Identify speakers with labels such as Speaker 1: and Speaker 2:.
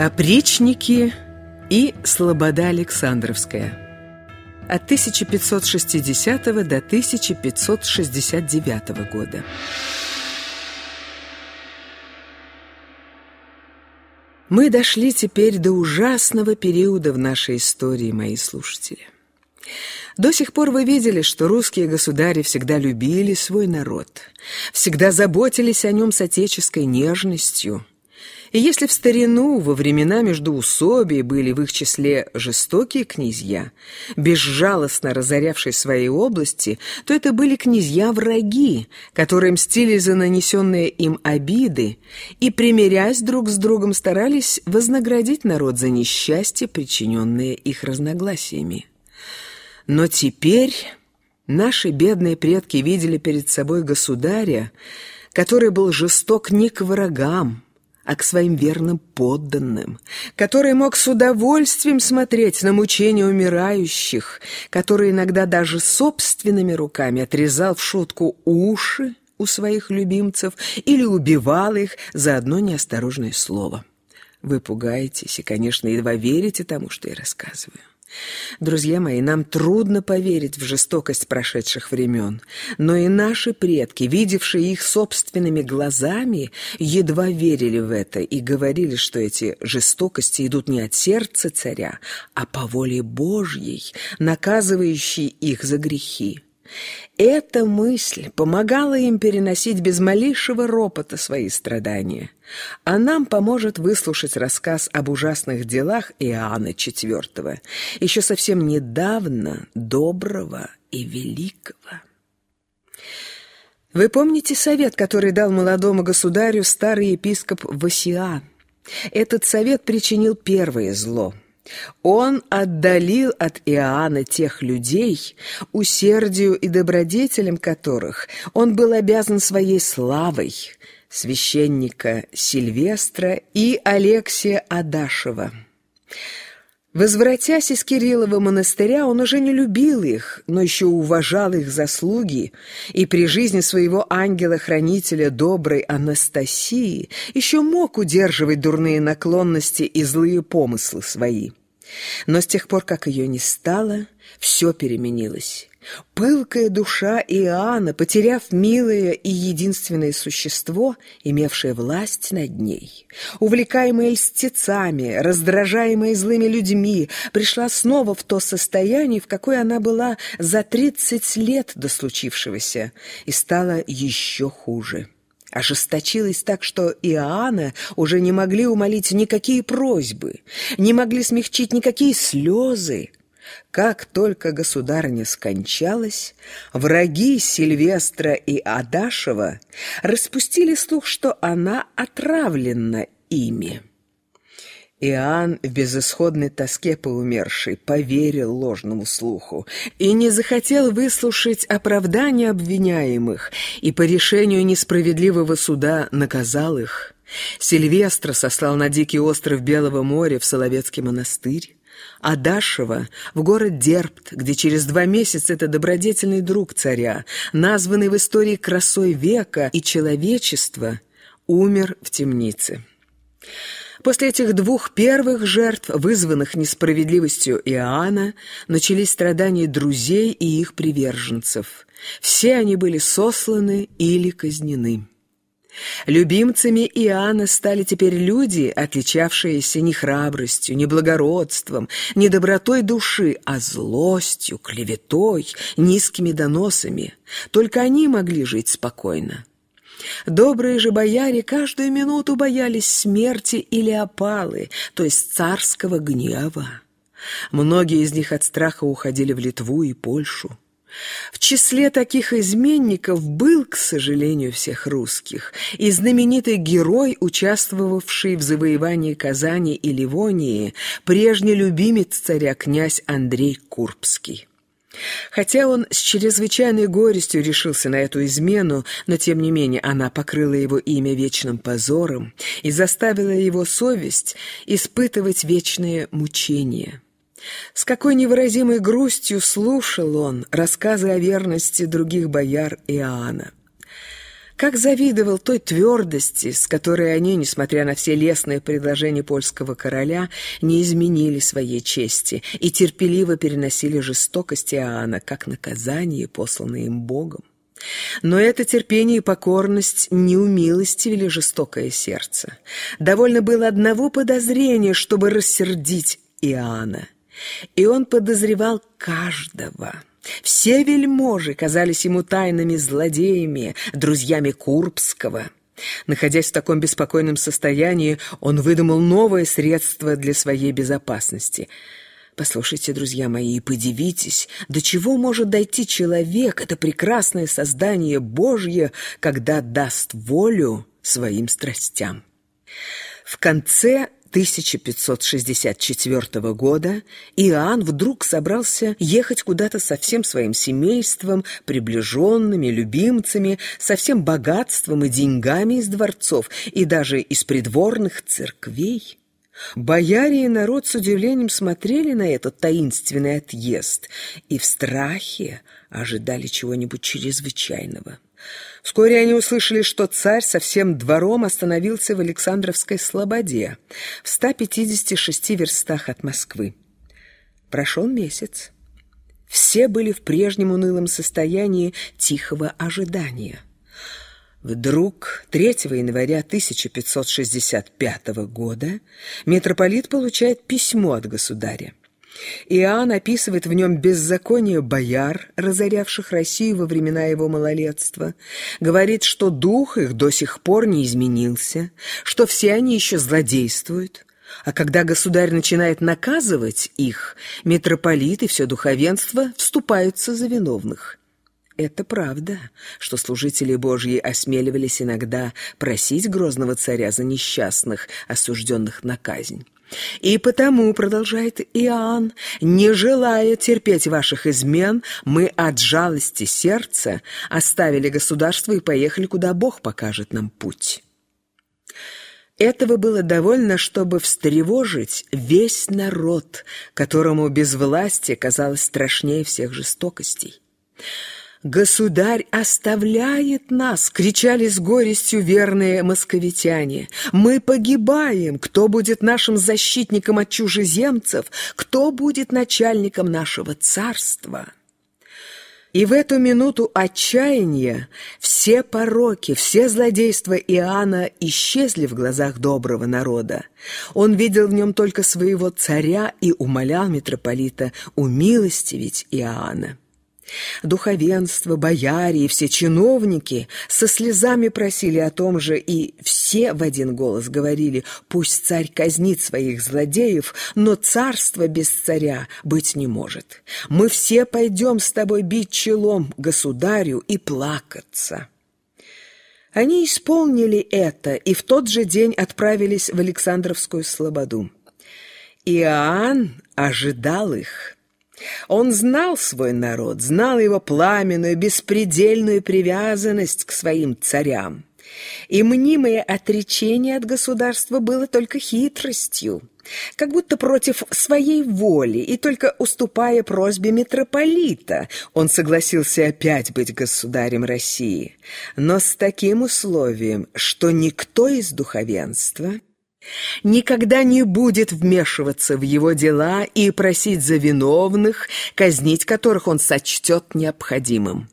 Speaker 1: Опричники и Слобода Александровская от 1560 до 1569 года. Мы дошли теперь до ужасного периода в нашей истории, мои слушатели. До сих пор вы видели, что русские государи всегда любили свой народ, всегда заботились о нем с отеческой нежностью, и если в старину, во времена междоусобий, были в их числе жестокие князья, безжалостно разорявшие свои области, то это были князья-враги, которые мстили за нанесенные им обиды и, примирясь друг с другом, старались вознаградить народ за несчастье, причиненное их разногласиями. Но теперь наши бедные предки видели перед собой государя, который был жесток не к врагам, а к своим верным подданным, который мог с удовольствием смотреть на мучения умирающих, который иногда даже собственными руками отрезал в шутку уши у своих любимцев или убивал их за одно неосторожное слово. Вы пугаетесь и, конечно, едва верите тому, что я рассказываю. Друзья мои, нам трудно поверить в жестокость прошедших времен, но и наши предки, видевшие их собственными глазами, едва верили в это и говорили, что эти жестокости идут не от сердца царя, а по воле Божьей, наказывающей их за грехи. Эта мысль помогала им переносить без малейшего ропота свои страдания, а нам поможет выслушать рассказ об ужасных делах Иоанна IV, еще совсем недавно доброго и великого. Вы помните совет, который дал молодому государю старый епископ Васиан? Этот совет причинил первое зло – он отдалил от Иоанна тех людей, усердию и добродетелям которых он был обязан своей славой, священника Сильвестра и Алексия Адашева. Возвратясь из Кириллова монастыря, он уже не любил их, но еще уважал их заслуги, и при жизни своего ангела-хранителя доброй Анастасии еще мог удерживать дурные наклонности и злые помыслы свои. Но с тех пор, как ее не стало, все переменилось. Пылкая душа Иоанна, потеряв милое и единственное существо, имевшее власть над ней, увлекаемая льстецами, раздражаемая злыми людьми, пришла снова в то состояние, в какое она была за тридцать лет до случившегося, и стала еще хуже ожесточилась так, что Иоанна уже не могли умолить никакие просьбы, не могли смягчить никакие слезы. Как только государня скончалась, враги Сильвестра и Адашева распустили слух, что она отравлена ими. Иоанн в безысходной тоске по поверил ложному слуху и не захотел выслушать оправдания обвиняемых, и по решению несправедливого суда наказал их. Сильвестра сослал на дикий остров Белого моря в Соловецкий монастырь, а Дашева в город Дербт, где через два месяца это добродетельный друг царя, названный в истории красой века и человечества, умер в темнице. После этих двух первых жертв, вызванных несправедливостью Иоанна, начались страдания друзей и их приверженцев. Все они были сосланы или казнены. Любимцами Иоанна стали теперь люди, отличавшиеся не храбростью, не благородством, не добротой души, а злостью, клеветой, низкими доносами. Только они могли жить спокойно. Добрые же бояре каждую минуту боялись смерти или опалы, то есть царского гнева. Многие из них от страха уходили в Литву и Польшу. В числе таких изменников был, к сожалению, всех русских, и знаменитый герой, участвовавший в завоевании Казани и Ливонии, прежний любимец царя князь Андрей Курбский. Хотя он с чрезвычайной горестью решился на эту измену, но тем не менее она покрыла его имя вечным позором и заставила его совесть испытывать вечные мучения. С какой невыразимой грустью слушал он рассказы о верности других бояр Иоанна. Как завидовал той твердости, с которой они, несмотря на все лестные предложения польского короля, не изменили своей чести и терпеливо переносили жестокость Иоанна, как наказание, посланное им Богом. Но это терпение и покорность не умилостивили жестокое сердце. Довольно было одного подозрения, чтобы рассердить Иоанна. И он подозревал каждого. Все вельможи казались ему тайными злодеями, друзьями Курбского. Находясь в таком беспокойном состоянии, он выдумал новое средство для своей безопасности — Послушайте, друзья мои, и подивитесь, до чего может дойти человек, это прекрасное создание Божье, когда даст волю своим страстям. В конце 1564 года Иоанн вдруг собрался ехать куда-то со всем своим семейством, приближенными, любимцами, со всем богатством и деньгами из дворцов и даже из придворных церквей. Бояре и народ с удивлением смотрели на этот таинственный отъезд и в страхе ожидали чего-нибудь чрезвычайного. Вскоре они услышали, что царь со всем двором остановился в Александровской Слободе, в 156 верстах от Москвы. Прошел месяц. Все были в прежнем унылом состоянии тихого ожидания. Вдруг 3 января 1565 года митрополит получает письмо от государя. Иоанн описывает в нем беззаконие бояр, разорявших Россию во времена его малолетства, говорит, что дух их до сих пор не изменился, что все они еще злодействуют, а когда государь начинает наказывать их, митрополит и все духовенство вступаются за виновных. Это правда, что служители Божьи осмеливались иногда просить грозного царя за несчастных, осужденных на казнь. И потому, продолжает Иоанн, не желая терпеть ваших измен, мы от жалости сердца оставили государство и поехали, куда Бог покажет нам путь. Этого было довольно, чтобы встревожить весь народ, которому безвластие казалось страшнее всех жестокостей. «Государь оставляет нас!» — кричали с горестью верные московитяне. «Мы погибаем! Кто будет нашим защитником от чужеземцев? Кто будет начальником нашего царства?» И в эту минуту отчаяния все пороки, все злодейства Иоанна исчезли в глазах доброго народа. Он видел в нем только своего царя и умолял митрополита умилостивить Иоанна. Духовенство, бояре и все чиновники со слезами просили о том же, и все в один голос говорили, пусть царь казнит своих злодеев, но царство без царя быть не может. Мы все пойдем с тобой бить челом государю и плакаться». Они исполнили это и в тот же день отправились в Александровскую Слободу. Иоанн ожидал их. Он знал свой народ, знал его пламенную, беспредельную привязанность к своим царям. И мнимое отречение от государства было только хитростью, как будто против своей воли, и только уступая просьбе митрополита, он согласился опять быть государем России, но с таким условием, что никто из духовенства никогда не будет вмешиваться в его дела и просить за виновных, казнить которых он сочтет необходимым.